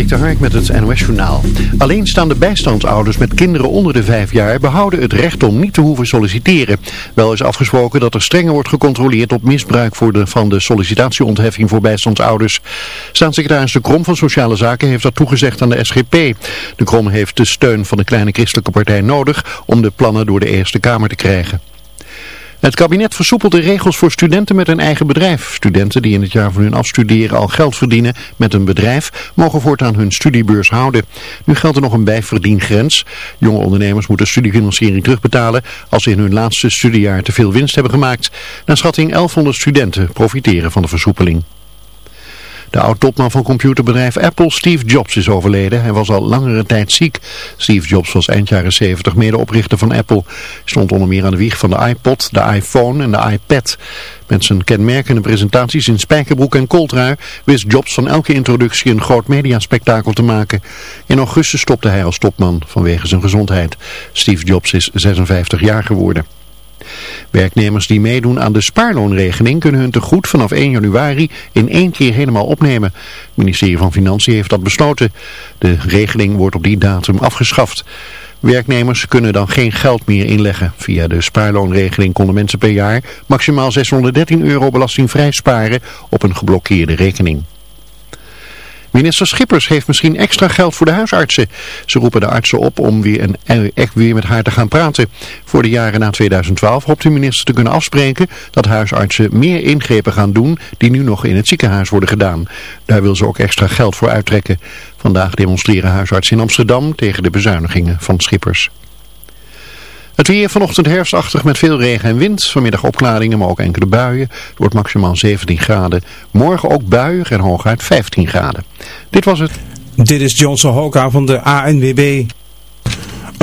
Dik de Hark met het NOS Journaal. Alleenstaande bijstandsouders met kinderen onder de vijf jaar behouden het recht om niet te hoeven solliciteren. Wel is afgesproken dat er strenger wordt gecontroleerd op misbruik voor de, van de sollicitatieontheffing voor bijstandsouders. Staatssecretaris De Krom van Sociale Zaken heeft dat toegezegd aan de SGP. De Krom heeft de steun van de kleine christelijke partij nodig om de plannen door de Eerste Kamer te krijgen. Het kabinet versoepelt de regels voor studenten met een eigen bedrijf. Studenten die in het jaar van hun afstuderen al geld verdienen met een bedrijf, mogen voortaan hun studiebeurs houden. Nu geldt er nog een bijverdiengrens. Jonge ondernemers moeten studiefinanciering terugbetalen als ze in hun laatste studiejaar te veel winst hebben gemaakt. Naar schatting 1100 studenten profiteren van de versoepeling. De oud-topman van computerbedrijf Apple, Steve Jobs, is overleden. Hij was al langere tijd ziek. Steve Jobs was eind jaren 70 medeoprichter van Apple. Stond onder meer aan de wieg van de iPod, de iPhone en de iPad. Met zijn kenmerkende presentaties in spijkerbroek en kooltrui wist Jobs van elke introductie een groot mediaspectakel te maken. In augustus stopte hij als topman vanwege zijn gezondheid. Steve Jobs is 56 jaar geworden. Werknemers die meedoen aan de spaarloonregeling kunnen hun tegoed vanaf 1 januari in één keer helemaal opnemen. Het ministerie van Financiën heeft dat besloten. De regeling wordt op die datum afgeschaft. Werknemers kunnen dan geen geld meer inleggen. Via de spaarloonregeling konden mensen per jaar maximaal 613 euro belastingvrij sparen op een geblokkeerde rekening. Minister Schippers heeft misschien extra geld voor de huisartsen. Ze roepen de artsen op om weer een, eh, echt weer met haar te gaan praten. Voor de jaren na 2012 hoopt de minister te kunnen afspreken dat huisartsen meer ingrepen gaan doen die nu nog in het ziekenhuis worden gedaan. Daar wil ze ook extra geld voor uittrekken. Vandaag demonstreren huisartsen in Amsterdam tegen de bezuinigingen van Schippers. Het weer vanochtend herfstachtig met veel regen en wind. Vanmiddag opklaringen, maar ook enkele buien. Het wordt maximaal 17 graden. Morgen ook buien en hooguit 15 graden. Dit was het. Dit is Johnson Hoka van de ANWB.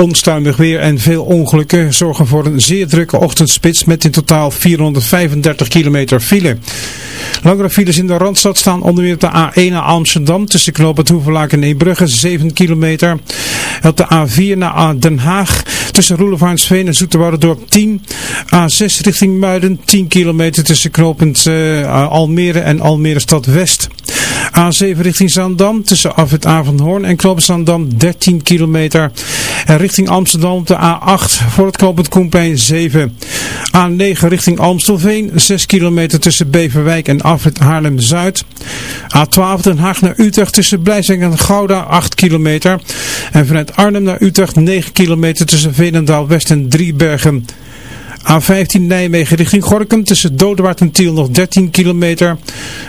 Onstuimig weer en veel ongelukken zorgen voor een zeer drukke ochtendspits met in totaal 435 kilometer file. Langere files in de Randstad staan onder meer op de A1 naar Amsterdam tussen knooppunt Hoevelaak en Eembrugge 7 kilometer. Op de A4 naar Den Haag tussen Roelevaansveen en Zoeterwoudendorp 10. A6 richting Muiden 10 kilometer tussen knooppunt uh, Almere en Almere Stad West. A7 richting Zandam tussen Afrit Avondhoorn en knooppunt Zandam 13 kilometer. Richting Amsterdam op de A8 voor het knooppunt Koenpijn 7. A9 richting Amstelveen 6 kilometer tussen Beverwijk en Afrit Haarlem-Zuid. A12 Den Haag naar Utrecht tussen Blijswijk en Gouda 8 kilometer. En vanuit Arnhem naar Utrecht 9 kilometer tussen Veenendaal West en Driebergen. A15 Nijmegen richting Gorkum tussen Dodewaard en Tiel nog 13 kilometer.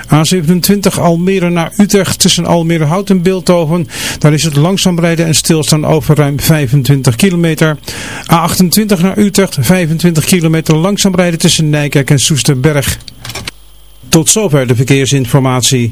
A27 Almere naar Utrecht tussen Almere Hout en Beeldhoven. Daar is het langzaam rijden en stilstaan over ruim 25 kilometer. A28 naar Utrecht 25 kilometer langzaam rijden tussen Nijkerk en Soesterberg. Tot zover de verkeersinformatie.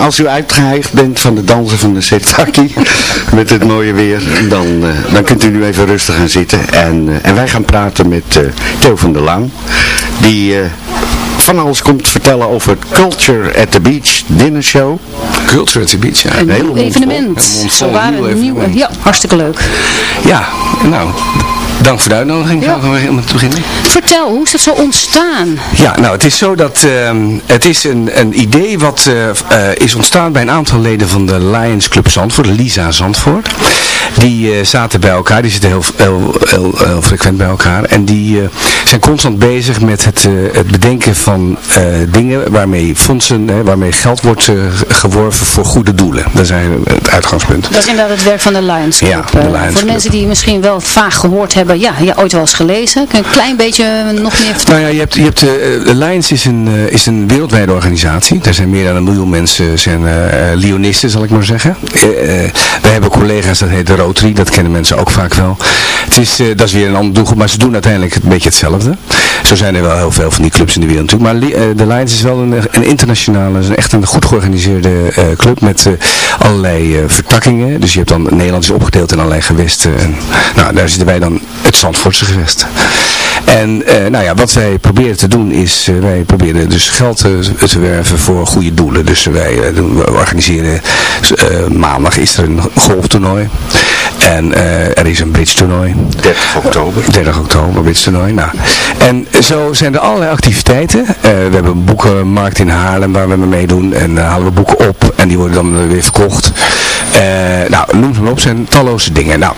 Als u uitgeheigd bent van de dansen van de Setaki met het mooie weer, dan, eh, dan kunt u nu even rustig gaan zitten. En, eh, en wij gaan praten met uh, Theo van der Lang, die van alles komt vertellen over Culture at the Beach Dinner Show. Culture at the Beach, ja. Een nieuw evenement. Een waren nieuw, ja, hartstikke leuk. Ja, nou, Dank voor de uitnodiging. Ja. Om te beginnen. Vertel, hoe is het zo ontstaan? Ja, nou het is zo dat uh, het is een, een idee wat uh, uh, is ontstaan bij een aantal leden van de Lions Club Zandvoort, Lisa Zandvoort. Die uh, zaten bij elkaar, die zitten heel, heel, heel, heel frequent bij elkaar. En die zijn constant bezig met het, het bedenken van dingen waarmee fondsen, waarmee geld wordt geworven voor goede doelen. Dat is het uitgangspunt. Dat is inderdaad het werk van de Lions Club. Ja, de Lions voor mensen die misschien wel vaag gehoord hebben ja, ja, ooit wel eens gelezen. Kun je een klein beetje nog meer vertellen? Nou ja, je hebt, je hebt, uh, Alliance is een, is een wereldwijde organisatie. Er zijn meer dan een miljoen mensen, zijn Lionisten zal ik maar zeggen. we hebben collega's, dat heet de Rotary, dat kennen mensen ook vaak wel. Het is, dat is weer een ander doelgroep, maar ze doen uiteindelijk een beetje hetzelfde. Zo zijn er wel heel veel van die clubs in de wereld natuurlijk. Maar de Lions is wel een, een internationale, is echt een goed georganiseerde club met allerlei vertakkingen. Dus je hebt dan, Nederland is opgedeeld in allerlei gewesten. En, nou, daar zitten wij dan het Zandvoortse gewest. En uh, nou ja, wat wij proberen te doen is, uh, wij proberen dus geld te, te werven voor goede doelen. Dus wij we organiseren, maandag is er een golftoernooi. En er is een bridge toernooi. 30 oktober. 30 oktober, bridge toernooi. Nou. En zo zijn er allerlei activiteiten. we hebben een boekenmarkt in Haarlem waar we mee meedoen. En halen we boeken op en die worden dan weer verkocht. nou, noem ze maar op, zijn talloze dingen. Nou,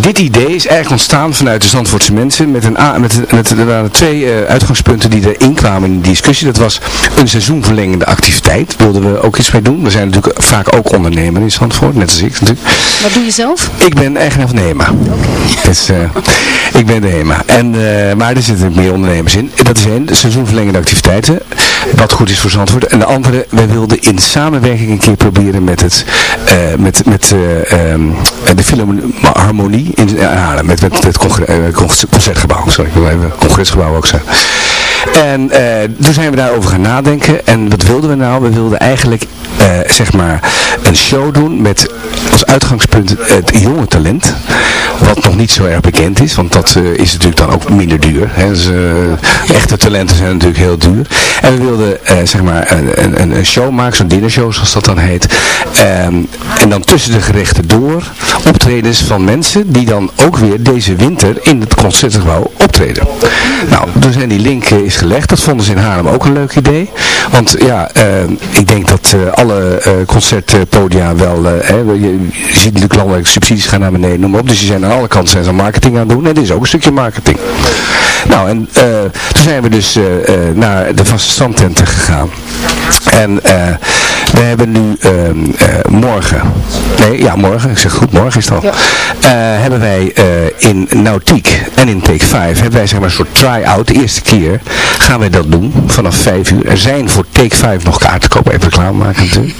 dit idee is eigenlijk ontstaan vanuit de Zandvoortse mensen met, een, met, met er waren twee uh, uitgangspunten die erin kwamen in de discussie. Dat was een seizoenverlengende activiteit. Wilden we ook iets mee doen. We zijn natuurlijk vaak ook ondernemer in Zandvoort, net als ik natuurlijk. Wat doe je zelf? Ik ben eigenaar van de HEMA. Okay. Dus, uh, ik ben de HEMA. En, uh, maar er zitten meer ondernemers in. Dat is één, seizoenverlengende activiteiten. Wat goed is voor Zandvoort. En de andere, wij wilden in samenwerking een keer proberen met het met, met um, de Philharmonie in Haarlem. Met, met het concertgebouw. Sorry, ik wil even congresgebouw ook zeggen. En uh, toen zijn we daarover gaan nadenken. En wat wilden we nou? We wilden eigenlijk uh, zeg maar een show doen met als uitgangspunt het jonge talent. Wat nog niet zo erg bekend is. Want dat uh, is natuurlijk dan ook minder duur. Hè. Dus, echte talenten zijn natuurlijk heel duur. En we wilden zeg maar een, een, een show maken. Zo'n dinnershow zoals dat dan heet. Um, en dan tussen de gerechten door optredens van mensen die dan ook weer deze winter in het concertgebouw optreden. Nou, dus en die link is gelegd. Dat vonden ze in Haarlem ook een leuk idee. Want ja, uh, ik denk dat uh, alle uh, concertpodia wel, je, je, ziet natuurlijk landelijke subsidies gaan naar beneden, noem op. Dus die zijn aan alle kanten zijn ze marketing aan het doen. En dit is ook een stukje marketing. Nou, en toen zijn we dus naar de vaste standtenten gegaan. En we hebben nu morgen, nee, ja morgen, ik zeg goed, morgen is het al, ja. hebben wij in Nautiek en in Take 5, hebben wij zeg maar een soort try-out, de eerste keer gaan wij dat doen, vanaf 5 uur. Er zijn voor Take 5 nog kaarten te kopen, even reclame maken natuurlijk.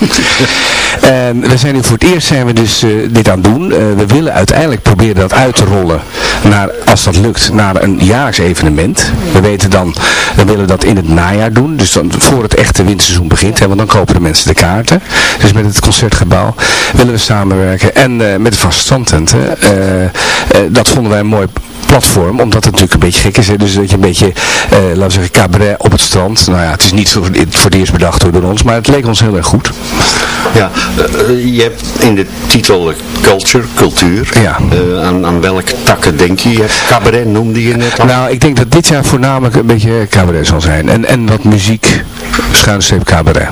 en we zijn nu voor het eerst zijn we dus dit aan het doen. We willen uiteindelijk proberen dat uit te rollen, naar, als dat lukt, naar een jaarlijks evenement. We weten dan, we willen dat in het najaar doen, dus dan voor het echte winterseizoen begint, hè, want dan kopen de mensen de kaarten. Dus met het concertgebouw willen we samenwerken en uh, met de vaste standtenten. dat vonden wij een mooi platform, omdat het natuurlijk een beetje gek is. Hè? Dus dat je een beetje, uh, laten we zeggen, cabaret op het strand. Nou ja, het is niet voor, voor het eerst bedacht door ons, maar het leek ons heel erg goed. Ja, uh, je hebt in de titel culture, cultuur. Ja. Uh, aan, aan welke takken denk je? je hebt cabaret noemde je net al. Nou, ik denk dat dit jaar voornamelijk een beetje cabaret zal zijn. En, en wat muziek, schuinstreep cabaret.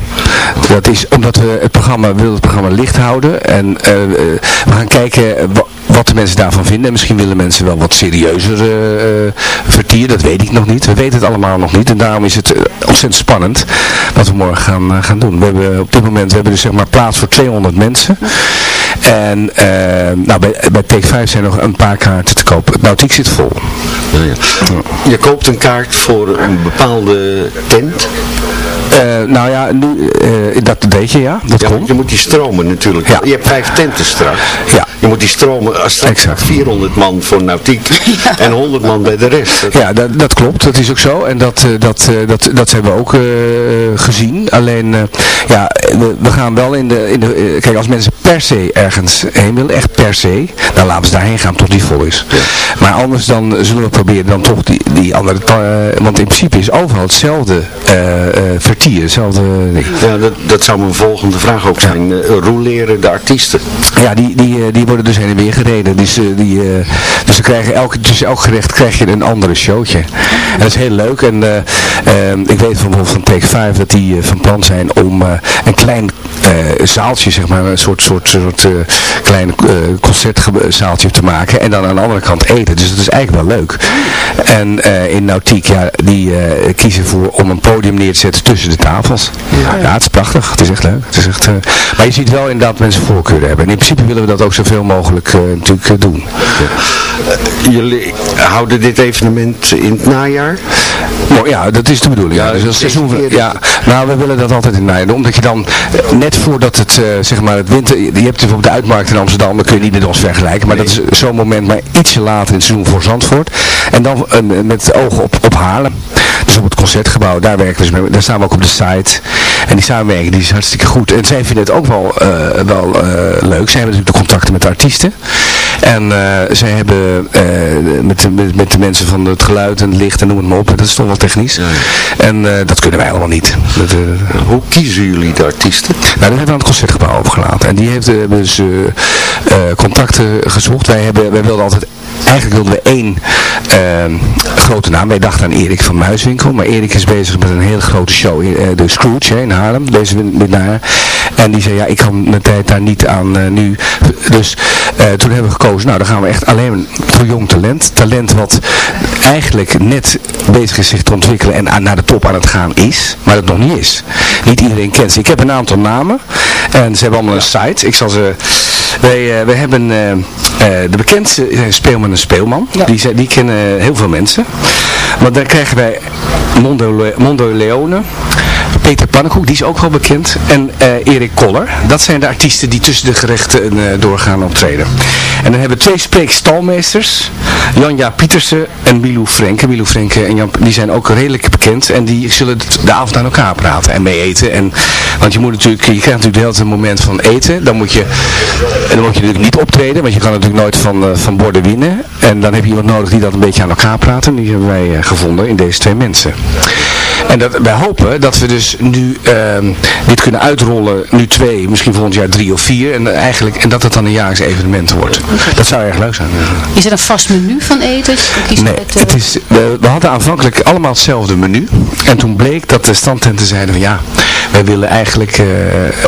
Dat is omdat we het programma, willen het programma licht houden. En we gaan kijken wat de mensen daarvan vinden. En misschien willen mensen wel wat serieuzer uh, vertier. Dat weet ik nog niet. We weten het allemaal nog niet. En daarom is het ontzettend spannend wat we morgen gaan, gaan doen. We hebben op dit moment we hebben dus zeg maar plaats voor 200 mensen. En uh, nou, bij, bij Take 5 zijn nog een paar kaarten te koop. Nou, ik zit vol. Ja, ja. Je koopt een kaart voor een bepaalde tent. Eh, nou ja, nu, eh, dat weet je, ja. Dat Ja, komt. je moet die stromen natuurlijk. Ja. Je hebt vijf tenten straks. Ja. Je moet die stromen, als straks Exact. 400 man voor nautiek en 100 man bij de rest. Dat- Ja, dat, dat klopt. Dat is ook zo. En dat, eh, dat, dat, dat hebben we ook gezien. Alleen, ja, we, we gaan wel in de... In de kijk, als mensen per se ergens heen willen, echt per se, dan laten we ze daarheen gaan tot die vol is. Maar anders dan zullen we proberen dan toch die, die andere... want in principe is overal hetzelfde vertier, hetzelfde ding. Ja, dat, dat zou mijn volgende vraag ook zijn. Eh, roleren de artiesten. Ja, die, die, eh, die worden dus heen en weer gereden. Dus, eh, die, eh, dus ze krijgen elke, tussen elk gerecht krijg je een andere showtje. En dat is heel leuk. En eh, eh, ik weet bijvoorbeeld van Take 5 dat die eh, van plan zijn om eh, een klein eh, zaaltje, zeg maar, een soort, soort, soort eh, klein eh, concertzaaltje te maken. En dan aan de andere kant eten. Dus dat is eigenlijk wel leuk. En eh, in Nautiek, ja, die eh, kiezen voor om een podium neer te zetten tussen de tafels. Ja, het is prachtig. Het is echt leuk. Het is echt, eh, maar je ziet wel inderdaad mensen voorkeuren hebben. En in principe willen we dat ook zoveel mogelijk eh, natuurlijk eh, doen. Jullie houden dit evenement in het najaar? Nou ja, dat is de bedoeling. Ja, dus dat seizoen, ja, nou, we willen dat altijd in najaar doen. Omdat je dan, net voordat het, eh, zeg maar, het winter... Je hebt bijvoorbeeld de uitmarkt in Amsterdam, dat kun je niet met ons vergelijken. Maar dat is zo'n moment, maar ietsje later in het seizoen voor Zandvoort. En dan met het oog op, op Haarlem. Dus op het Concertgebouw, daar werken we dus mee. Daar staan we ook op de site. En die samenwerking die is hartstikke goed. En zij vinden het ook wel, eh, wel eh, leuk. Zij hebben natuurlijk de contacten met de artiesten. En eh, zij hebben met, de, met, met de mensen van het geluid en het licht en noem het maar op. Dat is toch wel technisch. En eh, dat kunnen wij allemaal niet. Dat, Hoe kiezen jullie de artiesten? nou, dat hebben we aan het concertgebouw overgelaten. En die heeft hebben dus contacten gezocht. Wij, hebben, wij wilden altijd, eigenlijk wilden we één eh, grote naam. Wij dachten aan Erik van Muiswinkel. Maar Erik is bezig met een hele grote show. eh, de Scrooge hè, in Haarlem. Deze win- winnaar. En die zei, ja, ik kan mijn tijd daar niet aan eh, nu. Dus eh, toen hebben we gekozen, nou, dan gaan we echt alleen voor jong talent. Talent wat eigenlijk net bezig is zich te ontwikkelen en aan, naar de top aan het gaan is. Maar dat nog niet is. Niet iedereen kent ze. Ik heb een aantal namen. En ze hebben allemaal een site. Ik zal ze... Wij, wij hebben de bekendste eh, speelman en speelman. Die, zijn- die kennen heel veel mensen. Want dan krijgen wij Mondo Leone. Peter Pannenkoek, die is ook wel bekend. En eh, Erik Koller. Dat zijn de artiesten die tussen de gerechten eh, doorgaan optreden. En dan hebben we twee spreekstalmeesters. Janja Pietersen en Milou Frenke. Milou Frenke en Jan, die zijn ook redelijk bekend. En die zullen de avond aan elkaar praten en mee eten. En, want je moet natuurlijk, je krijgt natuurlijk de hele tijd een moment van eten. Dan moet je, en dan moet je natuurlijk niet optreden. Want je kan natuurlijk nooit van, eh, van borden winnen. En dan heb je iemand nodig die dat een beetje aan elkaar praat. En die hebben wij gevonden in deze twee mensen. En dat, wij hopen dat we dus nu ehm, dit kunnen uitrollen, nu twee, misschien volgend jaar drie of vier. En, eigenlijk, en dat het dan een jaarlijks evenement wordt. Dat zou erg leuk zijn. Is er een vast menu van eten? Nee, eh, het is, we, we hadden aanvankelijk allemaal hetzelfde menu. En toen bleek dat de standtenten zeiden van ja, wij willen eigenlijk eh,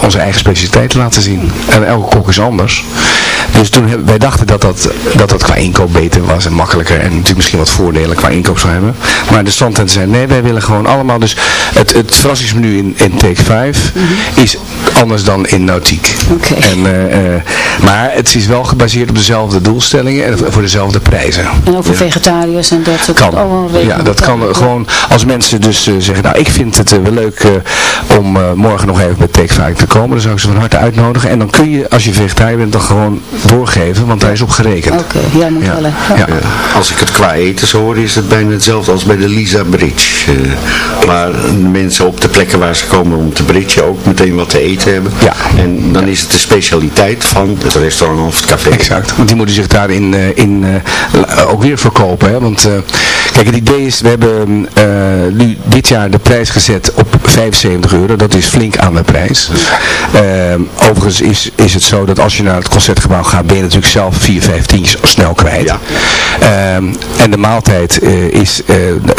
onze eigen specialiteit laten zien. En elke kok is anders. Dus toen hebben, wij dachten dat dat, dat dat qua inkoop beter was en makkelijker. En natuurlijk misschien wat voordelen qua inkoop zou hebben. Maar de standtenten zeiden nee, wij willen gewoon allemaal. Dus het, het verrassingsmenu in, in Take 5 is anders dan in Nautiek. Oké. En, eh, eh, maar het is wel gebaseerd op dezelfde doelstellingen en voor dezelfde prijzen. En ook voor vegetariërs en dat soort Kan. Oh. Ja, dat kan Ja. gewoon als mensen dus eh, zeggen, nou ik vind het wel leuk om morgen nog even bij Take 5 te komen. Dan zou ik ze van harte uitnodigen. En dan kun je, als je vegetariër bent, dan gewoon doorgeven, want daar is op gerekend. Oké, jij moet Ja. wel. Ja. Ja, als ik het qua eten zo hoor, is het bijna hetzelfde als bij de Lisa Bridge. Eh, waar de mensen op de plekken waar ze komen om te bridgen ook meteen wat te eten hebben. Ja. En dan is het de specialiteit van het restaurant of het café. Exact, want die moeten zich daarin eh, in, eh, la- ook weer verkopen. Hè? Want eh, kijk, het idee is, we hebben eh, nu dit jaar de prijs gezet op 75 euro. Dat is flink aan de prijs. Eh, overigens is, is het zo dat als je naar het concertgebouw gaat, ben je natuurlijk zelf 4, 5 tientjes snel kwijt. Ja. Ehm, en de maaltijd eh, is, eh,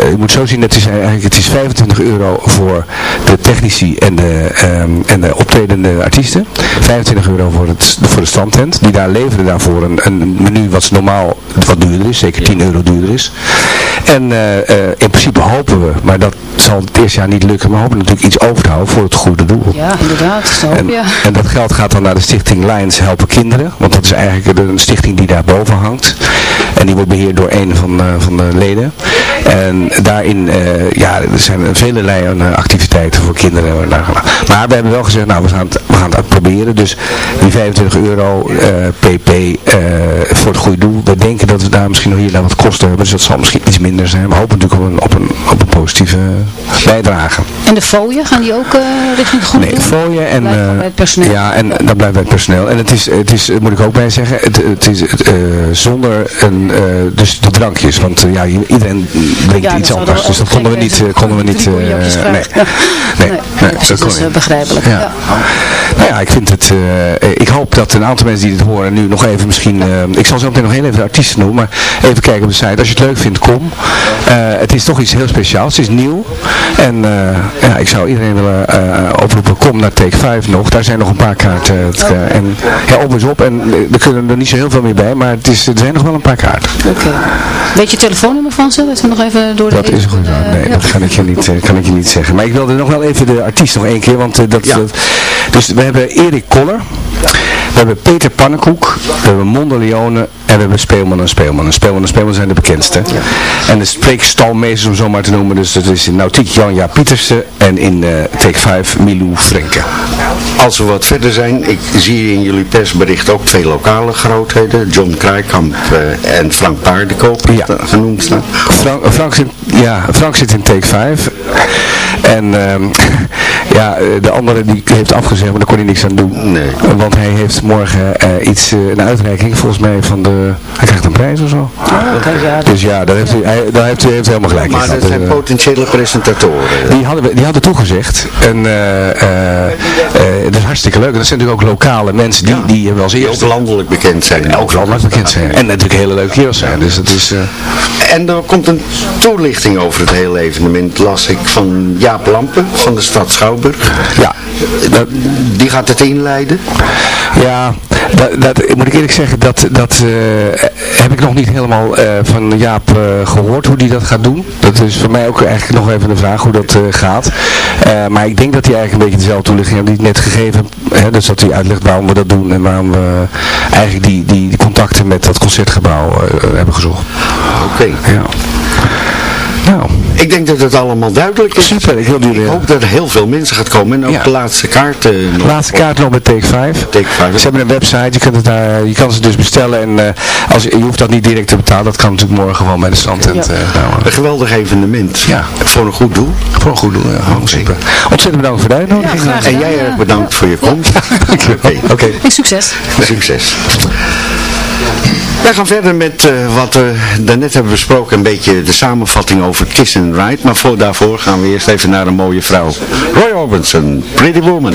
je moet zo zien, het is, eigenlijk, het is 25 euro voor de technici en de, ehm, en de optredende artiesten. 25 euro voor, het, voor de standtent. Die daar leveren daarvoor een, een menu wat normaal wat duurder is, zeker 10 euro duurder is. En in principe hopen we, maar dat zal het eerste jaar niet lukken, maar hopen natuurlijk iets over te houden voor het goede doel. Ja, inderdaad. Zo, en, ja. en dat geld gaat dan naar de stichting Lions Helpen Kinderen, want dat is eigenlijk een stichting die daar boven hangt. En die wordt beheerd door een van, van de leden. En daarin, ja, er zijn vele activiteiten voor kinderen. Maar we hebben wel gezegd, nou we gaan het, we gaan het proberen. Dus die 25 euro pp voor het goede doel. We denken dat we daar misschien nog hier naar wat kosten hebben. Dus dat zal misschien iets minder zijn. We hopen natuurlijk op een, op een, op een positieve bijdrage. En de fooien, gaan die ook uh, richting het goede Nee, fooien en... Uh, bij het personeel. Ja, en dat blijft bij het personeel. En het is, het is moet ik ook bij zeggen, het, het is uh, zonder een, dus de drankjes. Want ja, iedereen drinkt ja, iets anders. Dus dat konden we niet... konden we niet nee, nee, nee, nee, dat is dus begrijpelijk. Ja. Nou ja, ik vind het... ik hoop dat een aantal mensen die dit horen nu nog even misschien... ik zal zo meteen nog heel even de artiesten noemen, maar even kijken op de site. Als je het leuk vindt, kom. het is toch iets heel speciaals. Het is nieuw. En ja, ik zou iedereen willen oproepen, kom naar Take 5 nog. Daar zijn nog een paar kaarten. Uh, en ja, op is op. En er kunnen er niet zo heel veel meer bij, maar het is, er zijn nog wel een paar kaarten. Oké. Weet je telefoonnummer van ze? Dat we nog even door de Dat is goed. Uh, nee, ja. dat kan ik, je niet, kan ik je niet zeggen. Maar ik wilde nog wel even de artiest nog één keer, want dat, ja. dat... Dus we hebben Erik Koller. We hebben Peter Pannenkoek, we hebben Monde Leone en we hebben Speelman en Speelman. En Speelman en Speelman zijn de bekendste. Ja. En de spreekstalmeesters om zo maar te noemen, dus dat is in Nautiek Janja Pietersen en in uh, Take 5 Milou Frenke. Als we wat verder zijn, ik zie in jullie persbericht ook twee lokale grootheden. John Krijkamp uh, en Frank Paardenkoop ja. genoemd staan. Frank, Frank, zit, ja, Frank zit in Take 5. En um, ja, de andere die heeft afgezegd, maar daar kon hij niks aan doen. Nee. Want hij heeft morgen uh, iets, uh, een uitreiking volgens mij van de, hij krijgt een prijs of zo. Ja, dus ja, daar heeft hij, hij, daar heeft hij heeft helemaal gelijk Maar dat zijn potentiële presentatoren. Die hadden, die hadden toegezegd. En het is hartstikke leuk. Dat zijn natuurlijk ook lokale mensen die, ja, die wel als eerste... ook landelijk bekend zijn. En ook landelijk bekend zijn. En natuurlijk hele leuke kerels zijn. Dus het is... En er komt een toelichting over het hele evenement, las ik, van Jaap Lampen van de stad Schouwburg. Ja. Dat, die gaat het inleiden. Ja, dat, dat, moet ik eerlijk zeggen, dat, dat uh, heb ik nog niet helemaal uh, van Jaap uh, gehoord, hoe die dat gaat doen. Dat is voor mij ook eigenlijk nog even een vraag hoe dat gaat. maar ik denk dat hij eigenlijk een beetje dezelfde toelichting heeft die ik net gegeven hè, Dus dat hij uitlegt waarom we dat doen en waarom we eigenlijk die, die contacten met dat concertgebouw hebben gezocht. Oké. Ja. Nou, ik denk dat het allemaal duidelijk is. Super, ik, wil jullie, ik hoop dat er heel veel mensen gaat komen. En ook ja. de laatste kaart. Uh, de laatste kaart nog met Take 5. Take 5. Ze hebben een website, je, kunt het daar, je kan ze dus bestellen. En uh, als, je hoeft dat niet direct te betalen, dat kan natuurlijk morgen gewoon bij de strandtent. Ja. Uh, nou, een geweldig evenement. Ja. Voor een goed doel. Voor een goed doel, ja. Oh, super. Ontzettend bedankt voor de uitnodiging. Ja, en jij erg bedankt voor je komst. Oké. Okay. Okay. En succes. Succes. Wij gaan verder met uh, wat we daarnet hebben besproken, een beetje de samenvatting over Kiss and Ride. Maar voor, daarvoor gaan we eerst even naar een mooie vrouw. Roy Orbison, Pretty Woman.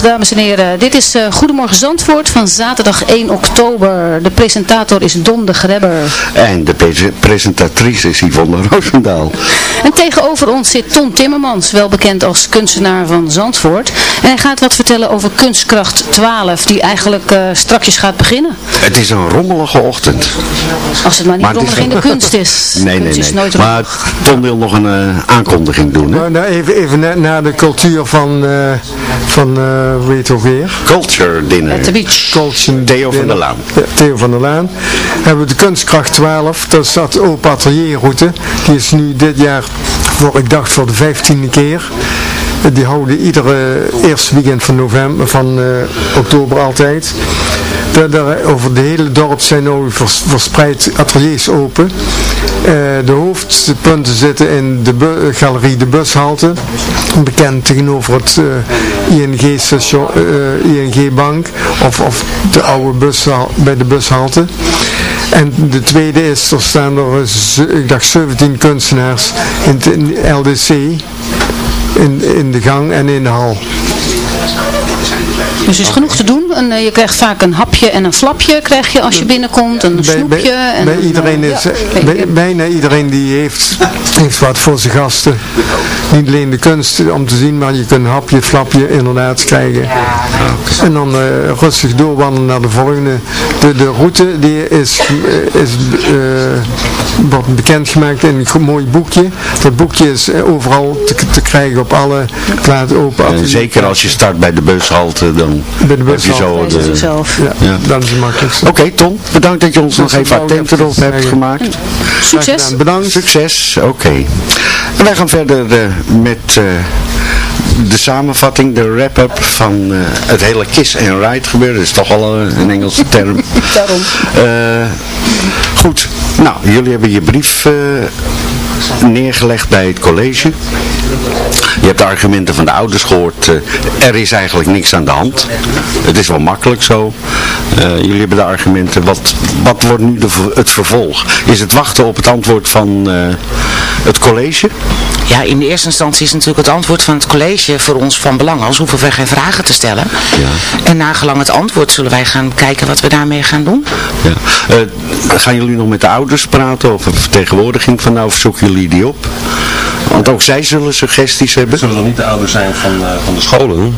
Goedemiddag dames en heren. Dit is uh, Goedemorgen Zandvoort van zaterdag 1 oktober. De presentator is Don de Grebber. En de presentatrice is Yvonne Roosendaal. En tegenover ons zit Ton Timmermans, wel bekend als kunstenaar van Zandvoort. En hij gaat wat vertellen over Kunstkracht 12, die eigenlijk uh, strakjes gaat beginnen. Het is een rommelige ochtend. Als het maar niet rommelig in de kunst is. Nee, kunst nee, is nee. nooit maar Ton wil nog een uh, aankondiging doen. Hè? Nou, even, even naar, de cultuur van, uh, van uh, hoe heet het ook weer? Culture Dinner. At the beach. Culture Theo dinner. van der Laan. Ja, Theo van der Laan. Hebben we de Kunstkracht 12, dat is dat open atelierroute. Die is nu dit jaar, voor, ik dacht voor de vijftiende keer. Die houden iedere eerste weekend van, november, van uh, oktober altijd. Daar, over de hele dorp zijn nu vers, verspreid ateliers open. Uh, de hoofdpunten zitten in de galerie De Bushalte. Bekend tegenover het uh, ING-station, ING-bank. Of, of de oude bushal, bij de bushalte. En de tweede is, er staan er, ik dacht 17 kunstenaars in het LDC in, in de gang en in de hal. Dus er is genoeg te doen. En, uh, je krijgt vaak een hapje en een flapje krijg je als je binnenkomt. Een bij, snoepje. Bij, en bij een, iedereen uh, is, ja, bij, bijna iedereen die heeft, heeft wat voor zijn gasten. Niet alleen de kunst om te zien, maar je kunt een hapje, flapje inderdaad krijgen. En dan uh, rustig doorwandelen naar de volgende. De, de route die is, is wordt bekendgemaakt in een mooi boekje. Dat boekje is overal te, te krijgen op alle plaatsen open. En zeker als je start bij de bushalte, dan bij de heb je zo de... zelf. Ja, ja, dat is het makkelijkste. Oké okay, Tom, bedankt dat je ons nog even attent erop hebt gemaakt. Succes. Bedankt. Succes, oké. Okay. En wij gaan verder uh, met... Uh, de samenvatting, de wrap-up van uh, het hele kiss and ride gebeuren. Dat is toch al een, een Engelse term. Daarom. Uh, goed, nou, jullie hebben je brief uh, neergelegd bij het college. Je hebt de argumenten van de ouders gehoord. Uh, er is eigenlijk niks aan de hand. Het is wel makkelijk zo. Uh, jullie hebben de argumenten. Wat, wat wordt nu het vervolg? Is het wachten op het antwoord van uh, het college? Ja, in de eerste instantie is natuurlijk het antwoord van het college voor ons van belang. Anders hoeven we geen vragen te stellen. Ja. En nagelang het antwoord zullen wij gaan kijken wat we daarmee gaan doen. Ja. Uh, gaan jullie nog met de ouders praten of een vertegenwoordiging van nou of zoeken jullie die op? Want ook zij zullen suggesties hebben. Zullen dan niet de ouders zijn van, uh, van de scholen?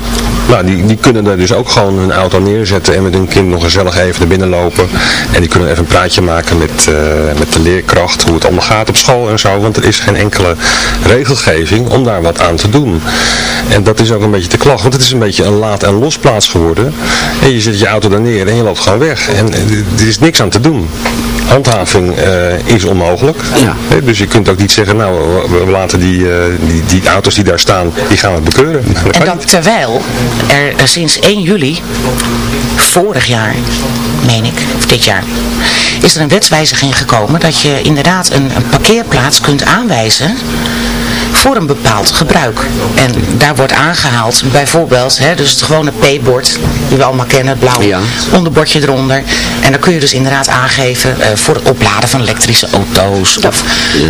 Nou, die, die kunnen daar dus ook gewoon hun auto neerzetten en met hun kind nog gezellig even naar binnen lopen. En die kunnen even een praatje maken met, uh, met de leerkracht, hoe het allemaal gaat op school en zo. Want er is geen enkele regelgeving om daar wat aan te doen. En dat is ook een beetje te klacht, want het is een beetje een laat- en losplaats geworden. En je zet je auto daar neer en je loopt gewoon weg. En er is niks aan te doen. Handhaving uh, is onmogelijk. Ja. Dus je kunt ook niet zeggen, nou, we laten die, uh, die, die auto's die daar staan, die gaan we bekeuren. Dat en dat terwijl er sinds 1 juli, vorig jaar, meen ik, of dit jaar, is er een wetswijziging gekomen dat je inderdaad een, een parkeerplaats kunt aanwijzen voor een bepaald gebruik. En daar wordt aangehaald, bijvoorbeeld, hè, dus het gewone P-bord, die we allemaal kennen, het blauwe ja. onderbordje eronder. En dan kun je dus inderdaad aangeven uh, voor het opladen van elektrische auto's, of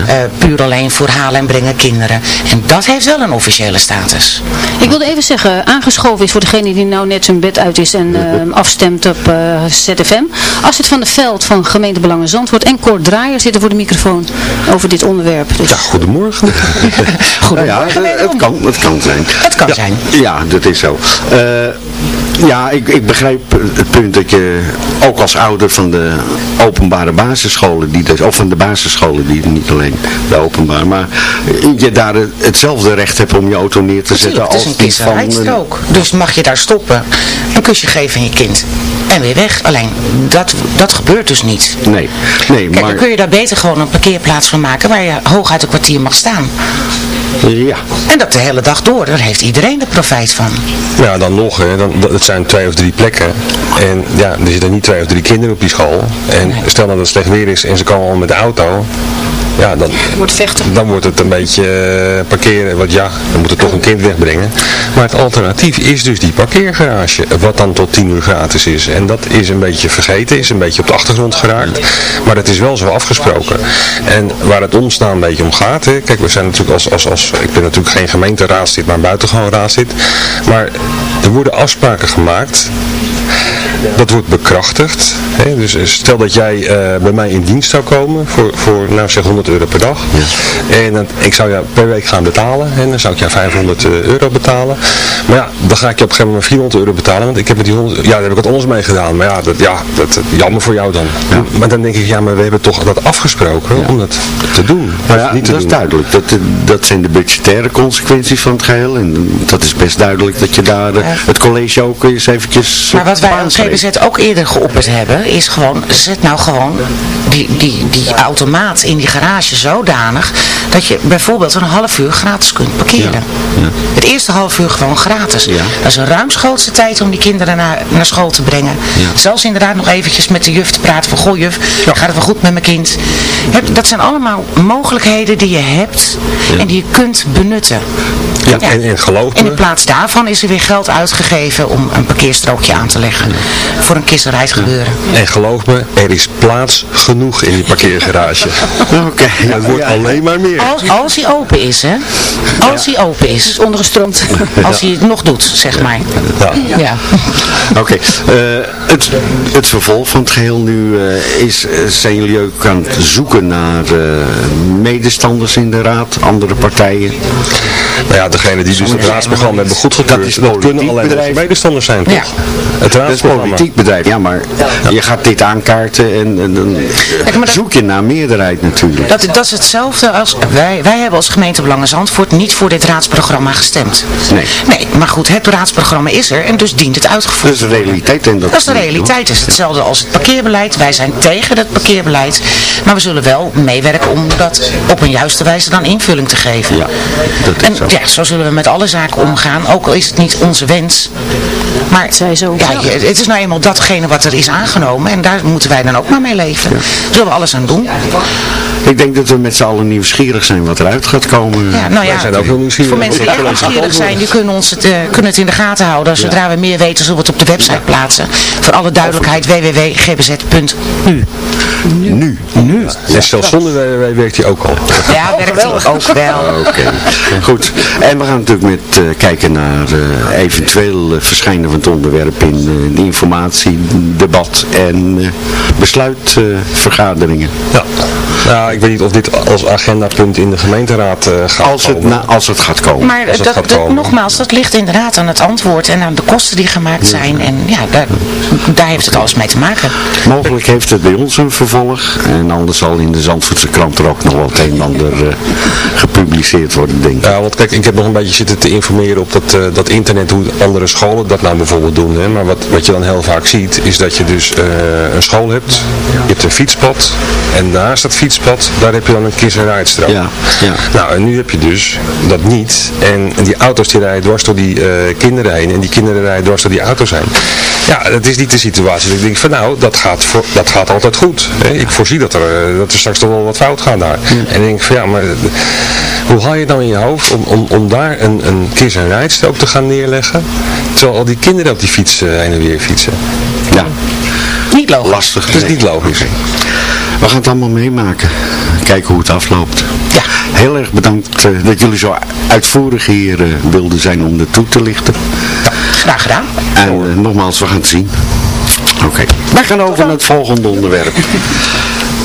ja. uh, puur alleen voor halen en brengen kinderen. En dat heeft wel een officiële status. Ik wilde even zeggen, aangeschoven is voor degene die nou net zijn bed uit is en uh, afstemt op ZFM. Astrid van der Veld van Gemeente Belangen Zandvoort en Cor Draaier zitten voor de microfoon over dit onderwerp. Dus... Ja, goedemorgen. Nou ja, het kan, het kan zijn. Het kan ja, zijn. Ja, dat is zo. Uh, ja, ik, ik begrijp het punt dat je ook als ouder van de openbare basisscholen, die dus, of van de basisscholen, die niet alleen de openbaar, maar je daar hetzelfde recht hebt om je auto neer te zetten als die van... Het is een ook. Dus mag je daar stoppen, een kusje geven aan je kind en weer weg. Alleen, dat, dat gebeurt dus niet. Nee, nee Kijk, maar... dan kun je daar beter gewoon een parkeerplaats van maken waar je hooguit een kwartier mag staan. Ja. En dat de hele dag door, daar heeft iedereen er profijt van. Ja, dan nog, hè. Dan, dat zijn twee of drie plekken. En ja, er zitten niet twee of drie kinderen op die school. En nee. stel dat het slecht weer is en ze komen al met de auto. Ja, dan wordt, vechten. dan wordt het een beetje uh, parkeren. Want ja, dan moet er toch een kind wegbrengen. Maar het alternatief is dus die parkeergarage. Wat dan tot 10 uur gratis is. En dat is een beetje vergeten. Is een beetje op de achtergrond geraakt. Maar het is wel zo afgesproken. En waar het ons nou een beetje om gaat. Hè. Kijk, we zijn natuurlijk als, als, als... Ik ben natuurlijk geen gemeenteraadslid, maar buitengewoon raadslid. Maar er worden afspraken gemaakt. Dat wordt bekrachtigd. Hè? Dus eh, stel dat jij eh, bij mij in dienst zou komen voor, voor nou zeg 100 euro per dag. En dan, ik zou jou per week gaan betalen. En dan zou ik jou 500 euro betalen. Maar ja, dan ga ik je op een gegeven moment 400 euro betalen. Want ik heb met die 100, ja, daar heb ik wat anders mee gedaan. Maar ja, dat, ja, dat, jammer voor jou dan. Maar dan denk ik, ja, maar we hebben toch dat afgesproken om dat te doen. Maar ja, niet te dat is duidelijk. Dat, dat zijn de budgettaire consequenties van het geheel. En dat is best duidelijk dat je daar eh, het college ook eens eventjes... Maar wat wij op aanspreekt. GBZ ook eerder geopperd hebben, is gewoon, zet nou gewoon die, die, die automaat in die garage zodanig, dat je bijvoorbeeld een half uur gratis kunt parkeren. Het eerste half uur gewoon gratis. Dat is een ruimschoots tijd om die kinderen naar, naar school te brengen. Zelfs inderdaad nog eventjes met de juf te praten van, goh juf, gaat het wel goed met mijn kind? Heb- Dat zijn allemaal mogelijkheden die je hebt en die je kunt benutten. Ja, En, en geloof En in plaats daarvan is er weer geld uitgegeven om een parkeerstrookje aan te leggen. Voor een kissenrijd gebeuren. en geloof me, er is plaats genoeg in die parkeergarage. Oké. Het wordt alleen maar meer. Als, als hij open is, hè. Als hij open is. is ondergestroomd. Als hij het nog doet, zeg maar. Ja. Ja. Oké, eh, het, het vervolg van het geheel nu eh, is, eh, zijn jullie ook aan het zoeken naar eh, medestanders in de raad, andere partijen? Nou ja, degene die dus het raadsprogramma hebben goedgekeurd, Dat dat, kunnen alleen bedrijf. medestanders zijn, toch? Ja. Het Dat is een raadsprogramma. politiek bedrijf, ja, maar je gaat dit aankaarten en, en dan Kijk, maar dat- zoek je naar meerderheid natuurlijk. Dat, dat is hetzelfde als, wij, wij hebben als gemeente Belangen Zandvoort niet voor dit raadsprogramma gestemd. Nee. Nee, maar goed, het raadsprogramma is er en dus dient het uitgevoerd. Dat is de realiteit. En dat, Dat is de realiteit. Het is hetzelfde als het parkeerbeleid. Wij zijn tegen het parkeerbeleid. Maar we zullen wel meewerken om dat op een juiste wijze dan invulling te geven. Ja, dat is en zo. ja, zo zullen we met alle zaken omgaan. Ook al is het niet onze wens. Maar Zij zo. Ja, het is nou eenmaal datgene wat er is aangenomen. En daar moeten wij dan ook maar mee leven. Daar zullen we alles aan doen. Ik denk dat we met z'n allen nieuwsgierig zijn wat eruit gaat komen. Ja, nou ja, Wij zijn ook heel nieuwsgierig. voor mensen die echt nieuwsgierig zijn, die kunnen, ons het, eh, kunnen het in de gaten houden. Zodra we meer weten, zullen we het op de website plaatsen. Voor alle duidelijkheid, www.gbz.nu. Nu. Nu. En zelfs zonder WWW werkt hij ook al. Ja, werkt hij ook wel. Oké, goed. En we gaan natuurlijk met eh, kijken naar eh, eventueel eh, verschijnen van het onderwerp in eh, informatie, debat en eh, besluitvergaderingen. Ja. Nou, ik weet niet of dit als agendapunt in de gemeenteraad eh, gaat als, het komen. na, als het gaat komen. Maar dat dat, gaat dat- komen. nogmaals, dat ligt inderdaad aan het antwoord en aan de kosten die gemaakt zijn. En ja, daar, daar heeft het alles mee te maken. Mogelijk heeft het bij ons een vervolg. En anders zal in de Zandvoortse krant er ook nog wel het een en ander eh, gepubliceerd worden, denk ik. Ja, want kijk, ik heb nog een beetje zitten te informeren op dat, eh, dat internet, hoe andere scholen dat nou bijvoorbeeld doen. Hè. Maar wat, wat je dan heel vaak ziet, is dat je dus eh, een school hebt, je hebt een fietspad, en naast dat fietspad, daar heb je dan een kiss en ride strook. Ja, ja. Nou, en nu heb je dus dat niet. En die auto's die rijden dwars door die eh, kinderen heen, en die kinderen rijden dwars door die auto's heen. Ja, dat is niet de situatie. Dat ik denk van nou, dat gaat, voor, dat gaat altijd goed. Hè. Ik voorzie dat er, eh, dat er straks toch wel wat fout gaat daar. En dan denk ik van ja, maar hoe haal je het nou in je hoofd om, om, om daar een, een kiss- en rijdstrook te gaan neerleggen, terwijl al die kinderen op die fiets eh, heen en weer fietsen. Ja, Niet logisch. lastig. Dat is niet logisch. We gaan het allemaal meemaken. Kijken hoe het afloopt. Ja. Heel erg bedankt eh, dat jullie zo uitvoerig hier eh, wilden zijn om het toe te lichten. Graag gedaan. En eh, nogmaals, we gaan het zien. Oké. Wij gaan over naar het volgende onderwerp.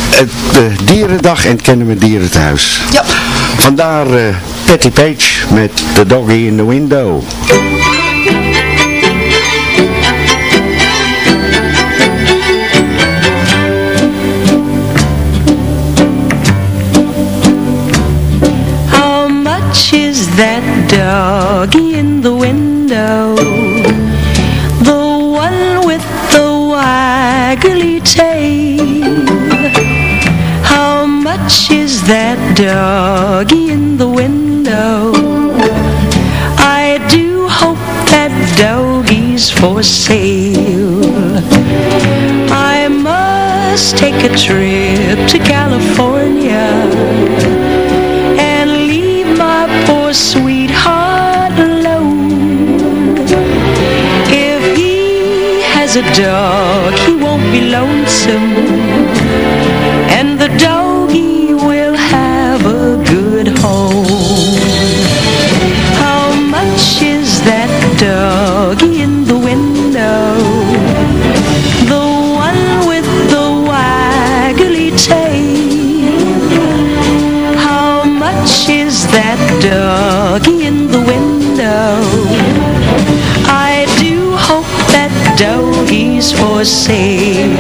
Het, de dierendag en kennen we dieren thuis. Ja. Vandaar Patty Page met The Doggy in the Window. That doggy in the window? The one with the waggly tail. How much is that doggy in the window? I do hope that doggy's for sale. I must take a trip to California a dog, he won't be lonesome. And the doggy will have a good home. How much is that doggy in the window? The one with the waggly tail. How much is that doggy in for sale.